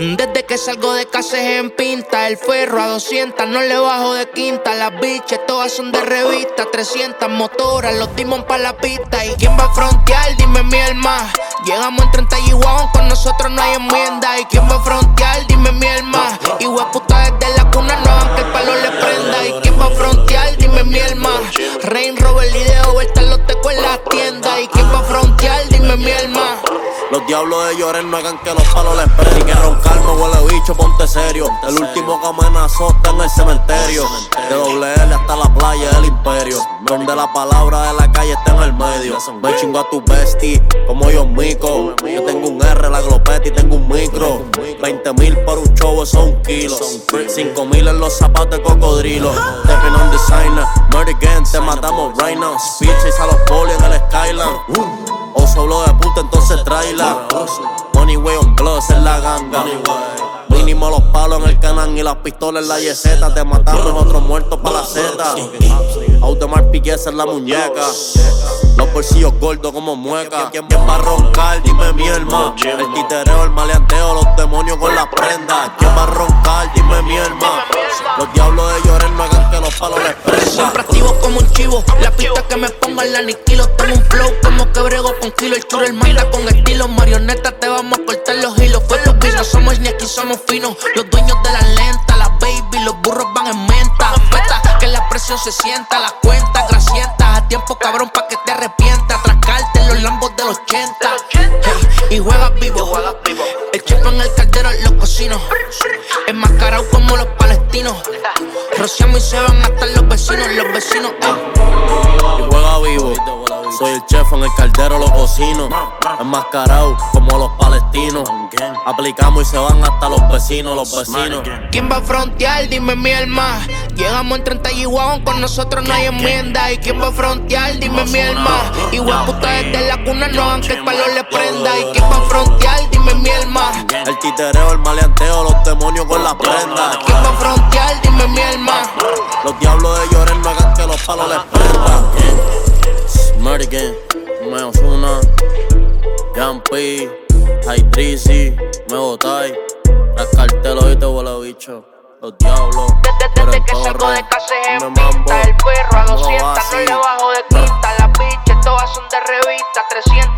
Desde que salgo de casa es en pinta. El ferro a 200, no le bajo de quinta. Las biches todas son de revista. 300 motoras, los dimos pa' la pista. ¿Y quién va a frontear? Dime mi alma. Llegamos en 30 y con nosotros no hay enmienda. ¿Y quién va a frontear? Dime mi alma. Y puta desde la cuna no que el palo le prenda. ¿Y quién va a frontear? Dime mi alma. Rain Los diablos de lloren no hagan que los palos les prenden. Que roncarme huele bicho, ponte serio. El último que amenazó está en el cementerio. De doble L hasta la playa del imperio. Donde la palabra de la calle está en el medio. Me chingo a tu bestie, como yo mico. Yo tengo un R, la glopeta y tengo un micro. 20 mil por un show, eso es un kilo. 5 mil en los zapatos de cocodrilo. Stepping on designer, murder again, te matamos right now. Speeches a los poli en el Skyline. Mínimo los palos en el canal y las pistolas en la yeseta. Te matamos otros muertos para la Z. Automar piquez en la muñeca. Los bolsillos gordos como mueca. ¿Quién, va a roncar? Dime mi hermano. El titereo, el maleanteo, los demonios con las prendas. ¿Quién va a roncar? Dime mi hermano. Los diablos de llorar no hagan que los palos les prendan. Siempre activo como un chivo. La pista que me ponga la aniquilo. Tengo un flow como que brego con kilo. El churro el manda con estilo. Marioneta te vamos a cortar los no somos ni aquí somos finos. Los dueños de la lenta, las baby, los burros van en menta. Meta, que la presión se sienta, las cuentas grasientas. A tiempo cabrón pa' que te arrepientas. Atracarte en los lambos del 80. y juegas vivo. El chef en el caldero, los cocinos. Enmascarado como los palestinos. Rociamos y se van hasta los vecinos, los vecinos. Y juega vivo. Soy el chef en el caldero, los cocino. Enmascarado como los palestinos. Aplicamos y se van hasta los vecinos, los vecinos. ¿Quién va a frontear? Dime mi alma. Llegamos en 30 y con nosotros no hay enmienda. ¿Y quién va a frontear? Dime mi alma. Igual puta desde la cuna no aunque el palo le prenda. ¿Y quién va a frontear? Dime mi alma. El titereo, el maleanteo, los demonios con las prendas. ¿Quién va a frontear? Dime mi alma. Los diablos de Me Osuna, Jumpy, High Trizy, me botai, las cartelos y te vuelo bicho. Los diablos, desde, que salgo de casa en pinta El perro a 200, no le bajo de quinta Las biches todas son de revista 300 motores